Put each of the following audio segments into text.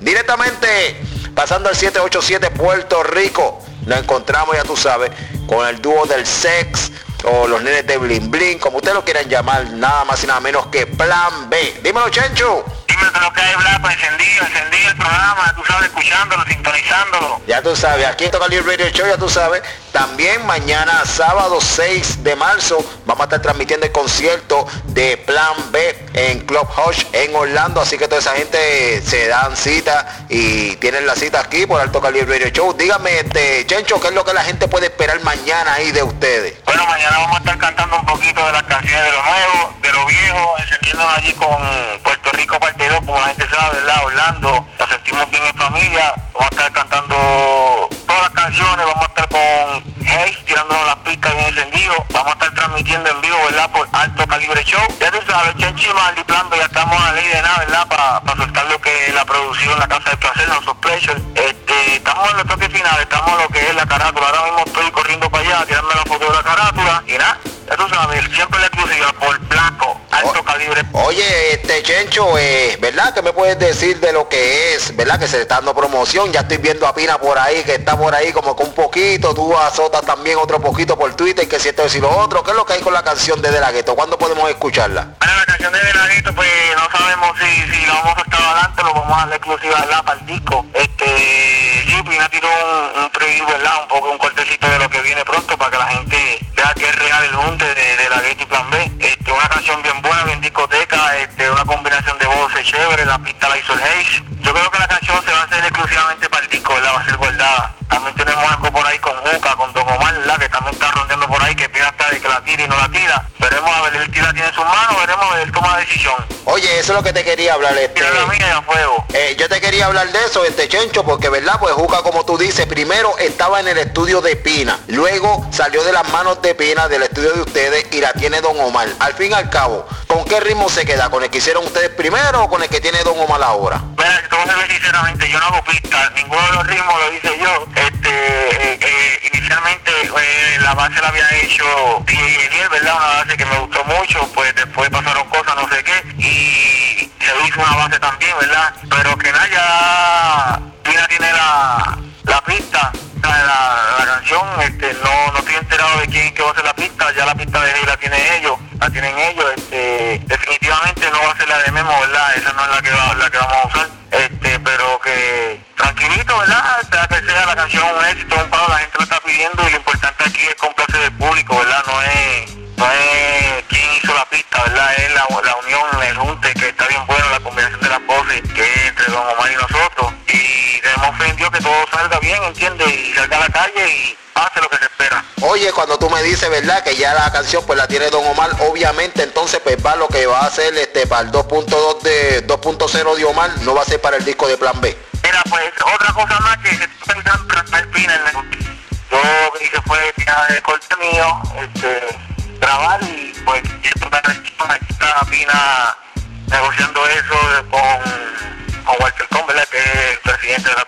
Directamente pasando al 787 Puerto Rico. Nos encontramos, ya tú sabes, con el dúo del Sex o los nenes de Blin Blin, como ustedes lo quieran llamar, nada más y nada menos que Plan B. Dímelo, Chencho. Dímelo lo que hay, Black, encendido, encendido el programa, tú sabes, escuchándolo, sintonizándolo. Ya tú sabes, aquí en Libre Radio Show, ya tú sabes, también mañana, sábado 6 de marzo, vamos a estar transmitiendo el concierto de Plan B en Club Hush en Orlando. Así que toda esa gente se dan cita y tienen la cita aquí por Alto Calibre Radio Show. Dígame, este, Chencho, ¿qué es lo que la gente puede esperar mañana ahí de ustedes? Bueno, mañana vamos a estar cantando un poquito de las canciones de lo nuevo, de lo viejo, encendiéndonos allí con Puerto Rico Parte 2, como la gente sabe, ¿verdad? Orlando, la sentimos bien en familia. Vamos a estar cantando todas las canciones, vamos a estar con Hayes tirándonos las pistas bien encendido. Vamos a estar transmitiendo en vivo, ¿verdad? Por Alto Calibre Show. Ya tú sabes, Chenchi Maldi Plando, ya estamos a ley de nada, ¿verdad? Para soltar lo que es la producción, la casa de placer, los pleasure. Este, estamos en los toques finales, estamos en lo que es la carátula. Ahora mismo estoy corriendo para allá, tirando la foto de la carátula. Y nada, ya tú sabes, siempre la exclusiva por Blanco, Alto Calibre. Oye, este Chencho, eh, ¿verdad? ¿Qué me puedes decir de lo que es, verdad? Que se está dando promoción. Ya estoy viendo a Pina por ahí, que está por ahí como con un poquito. Tú azotas también otro poquito por Twitter, que si esto y lo otro. ¿Qué es lo que hay con la canción de De La Gueto? ¿Cuándo podemos escucharla? Bueno, la canción de De La Gueto, pues no sabemos si, si la vamos a estar adelante, lo vamos a dar la exclusiva ¿verdad? para el disco. Este, sí, Pina tiró un, un preview, ¿verdad? Un poco un cortecito de lo que viene pronto para que la gente vea que es real el junte de, de La Gueto y Plan B. Este, bien buena, bien discoteca, este, una combinación de voces chévere, la pista la hizo el Hayes. Yo creo que la canción manos, veremos él toma decisión. Oye, eso es lo que te quería hablar, este. La mía a fuego. Eh, yo te quería hablar de eso, este Chencho, porque verdad, pues Juca, como tú dices, primero estaba en el estudio de Pina, luego salió de las manos de Pina, del estudio de ustedes, y la tiene Don Omar. Al fin y al cabo, ¿con qué ritmo se queda? ¿Con el que hicieron ustedes primero o con el que tiene Don Omar ahora? Mira, decir sinceramente, yo no hago pistas, ninguno de los ritmos lo hice yo. Este, eh, eh, inicialmente eh, la base la había hecho DJ ¿verdad? Una base que me gustó mucho, pues pasaron cosas, no sé qué, y se hizo una base también, ¿verdad? Pero que nada, ya tiene la, la pista, la, la, canción, este, no, no estoy enterado de quién que va a hacer la pista, ya la pista de él la tienen ellos, la tienen ellos, este, definitivamente no va a ser la de Memo, ¿verdad? Esa no es la que, va- la que vamos a usar, este, pero que tranquilito, ¿verdad? Que sea la canción un éxito, un paro, la gente lo está pidiendo y lo importante aquí es complacer al público, ¿verdad? No fe en Dios que todo salga bien, ¿entiendes? Y salga a la calle y hace lo que se espera. Oye, cuando tú me dices, ¿verdad? Que ya la canción pues la tiene Don Omar, obviamente entonces pues va lo que va a hacer este para el 2.2 de 2.0 de Omar, no va a ser para el disco de Plan B. Mira, pues otra cosa más que está pensando en el Yo lo que hice fue el corte mío, este, grabar y pues está Pina negociando eso con, con Walter Con, ¿verdad? Que es el presidente de la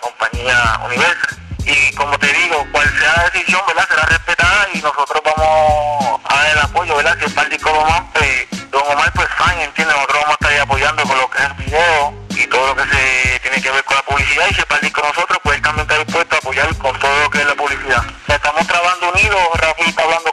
Y como te digo, cual sea la decisión, ¿verdad? Será respetada y nosotros vamos a dar el apoyo, ¿verdad? Si el Don Omar, pues, Don Omar, pues fine, ¿entiendes? Nosotros vamos a estar apoyando con lo que es el video y todo lo que se tiene que ver con la publicidad y si el disco nosotros, pues también está dispuesto a apoyar con todo lo que es la publicidad. Estamos trabajando unidos, Rafi hablando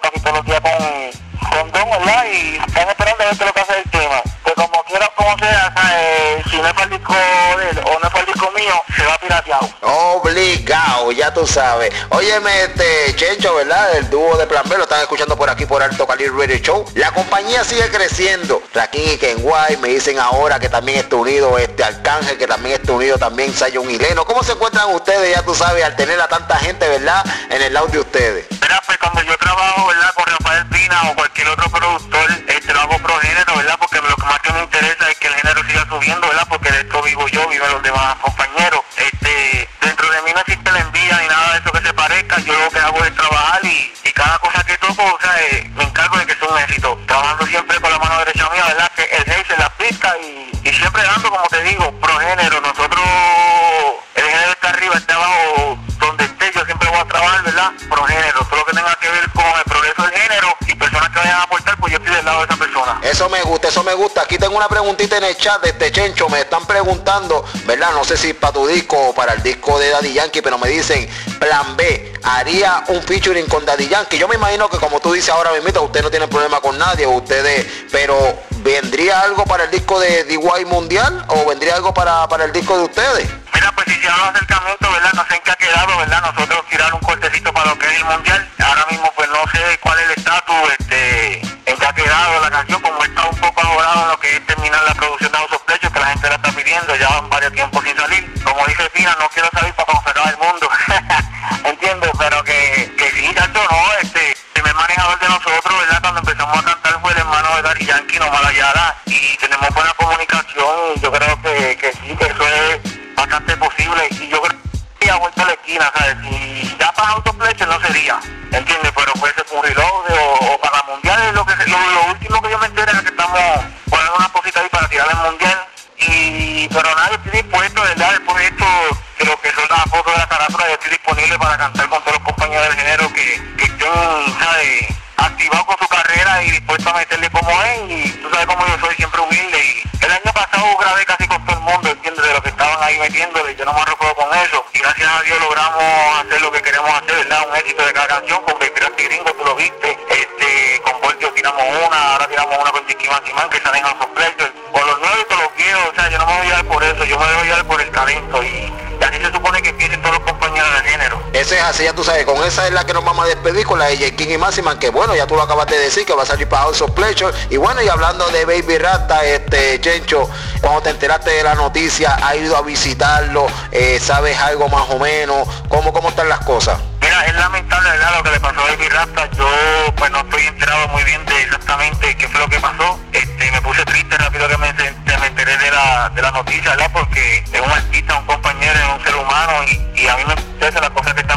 tú sabes. Óyeme, este Chencho, ¿verdad? El dúo de Plan B lo están escuchando por aquí por Alto Calibre Radio Show. La compañía sigue creciendo. Raquín y Kenway me dicen ahora que también está unido este Arcángel, que también está unido también Sayon Hileno. ¿Cómo se encuentran ustedes, ya tú sabes, al tener a tanta gente, ¿verdad? En el lado de ustedes. Mira, pues cuando yo trabajo, ¿verdad? Con Rafael Pina o cualquier otro productor, este, lo hago pro género, ¿verdad? Porque lo que más que me interesa es que el género siga subiendo, ¿verdad? Porque de esto vivo yo, viven los demás compañeros. Y cada cosa que toco, o sea, eh, me encargo de que sea un éxito. Trabajando siempre con la mano derecha mía, ¿verdad? Gusta. Aquí tengo una preguntita en el chat de este Chencho. Me están preguntando, ¿verdad? No sé si para tu disco o para el disco de Daddy Yankee, pero me dicen, plan B, haría un featuring con Daddy Yankee. Yo me imagino que como tú dices ahora mismo, usted no tiene problema con nadie, ustedes, pero ¿vendría algo para el disco de DY Mundial o vendría algo para, para el disco de ustedes? Mira, pues si se los acercamientos, ¿verdad? No sé en qué ha quedado, ¿verdad? Nosotros tirar un cortecito para lo que es el mundial. Ahora mismo pues no sé cuál es el estatus, Malayada, y tenemos buena comunicación, yo creo que, que sí, que eso es bastante posible, y yo creo que ha vuelto a la esquina, ¿sabes? Si ya para autofleche no sería, ¿entiendes? Pero puede ser un reload o, o para mundial, lo, que, lo, último que yo me enteré es que estamos poniendo una cosita ahí para tirar el mundial, y pero nadie disponible para cantar con todos los compañeros del género que, que ¿sabes? activados con su carrera y dispuestos a meterle como es. Y tú sabes como yo soy siempre humilde. Y el año pasado grabé casi con todo el mundo, ¿entiendes? De lo que estaban ahí metiéndole, yo no me recuerdo con eso. Y gracias a Dios logramos hacer lo que queremos hacer, ¿verdad? Un éxito de cada canción con Baby Gringo, tú lo viste, este, con Voltio tiramos una, ahora tiramos una con Chiqui Mansimán que salen a los Pleasures, con los nuevos y los viejos, o sea, yo no me voy a dar por eso, yo me voy a dar por el talento. Y, así se supone que Ese es así, ya tú sabes, con esa es la que nos vamos a despedir con la de J. King y Maximan, que bueno, ya tú lo acabas de decir, que va a salir para House of Pleasure. Y bueno, y hablando de Baby Rata, este, Chencho, cuando te enteraste de la noticia, ha ido a visitarlo, eh, sabes algo más o menos, cómo, cómo están las cosas. Mira, es lamentable ¿verdad? lo que le pasó a Baby Rasta. Yo pues no estoy enterado muy bien de exactamente qué fue lo que pasó. Este, me puse triste rápido que me, me enteré de la, de la noticia, ¿verdad? Porque es un artista, un compañero, es un ser humano y, y a mí me interesa las cosas que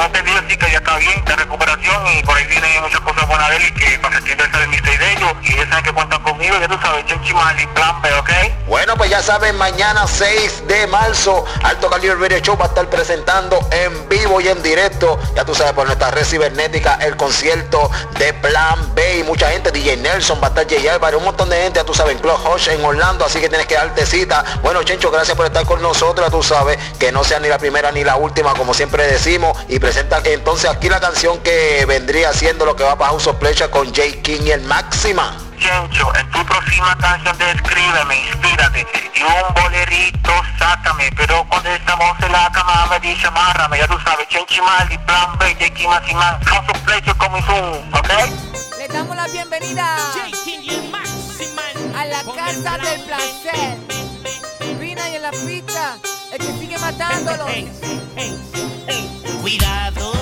tengo entendido sí que ya está bien, está en recuperación y por ahí vienen muchas cosas buenas de él y que para septiembre sale mi de ellos y ellos saben que cuentan tú sabes, Plan B, ¿ok? Bueno, pues ya saben, mañana 6 de marzo, Alto Calibre Radio Show va a estar presentando en vivo y en directo, ya tú sabes, por nuestra red cibernética, el concierto de Plan B y mucha gente, DJ Nelson va a estar J. Álvarez, un montón de gente, ya tú sabes, en Club Hosh en Orlando, así que tienes que darte cita. Bueno, Chencho, gracias por estar con nosotros, ya tú sabes, que no sea ni la primera ni la última, como siempre decimos, y presenta entonces aquí la canción que vendría siendo lo que va para House of Pleasure con J. King y el Máxima. Chencho, en tu próxima canción de escríbeme, inspírate y un bolerito sácame, pero cuando estamos en la cama me dice amárrame, ya tú sabes, Chenchi Mal y Plan B, J. Máxima, House of Pleasure como Zoom, ¿ok? Le damos la bienvenida a la casa del placer. Vina y en la pista, el que sigue matándolo. Cuidado.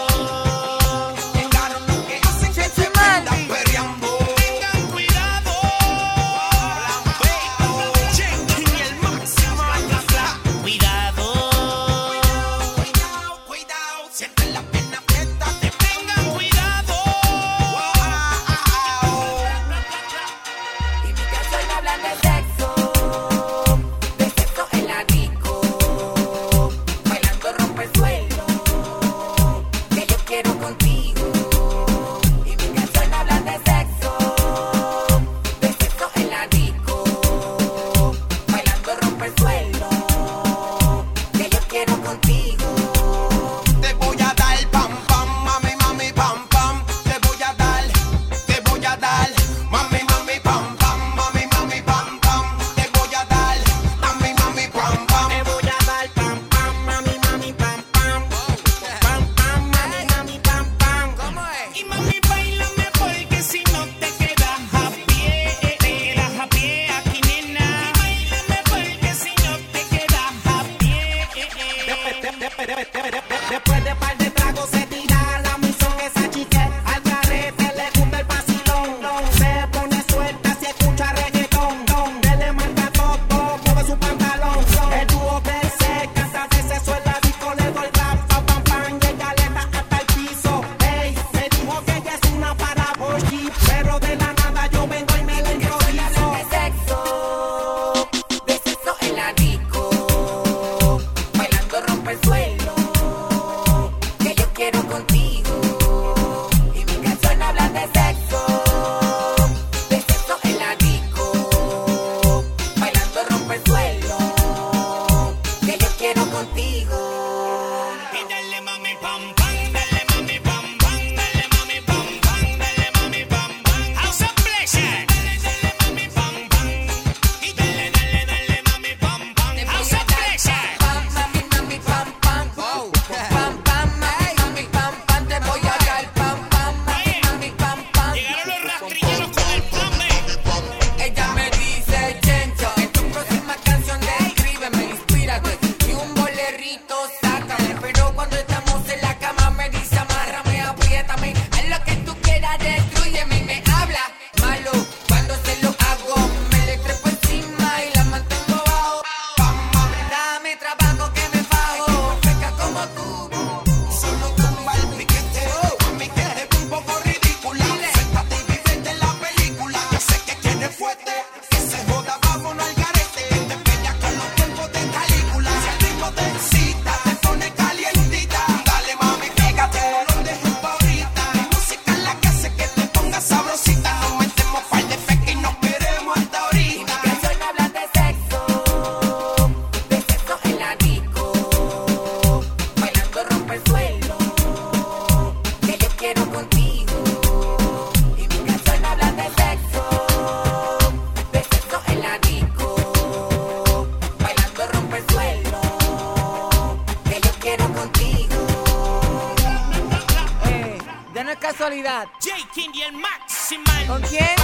Navidad. J King y el Maximal. ¿Con quién?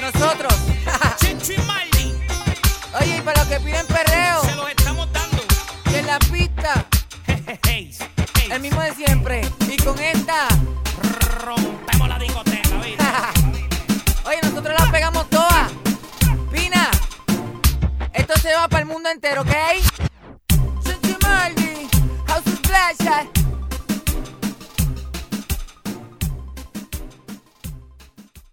Nosotros. Oye, y para los que piden perreo, Se los estamos dando. y en la pista, el mismo de siempre. Y con esta,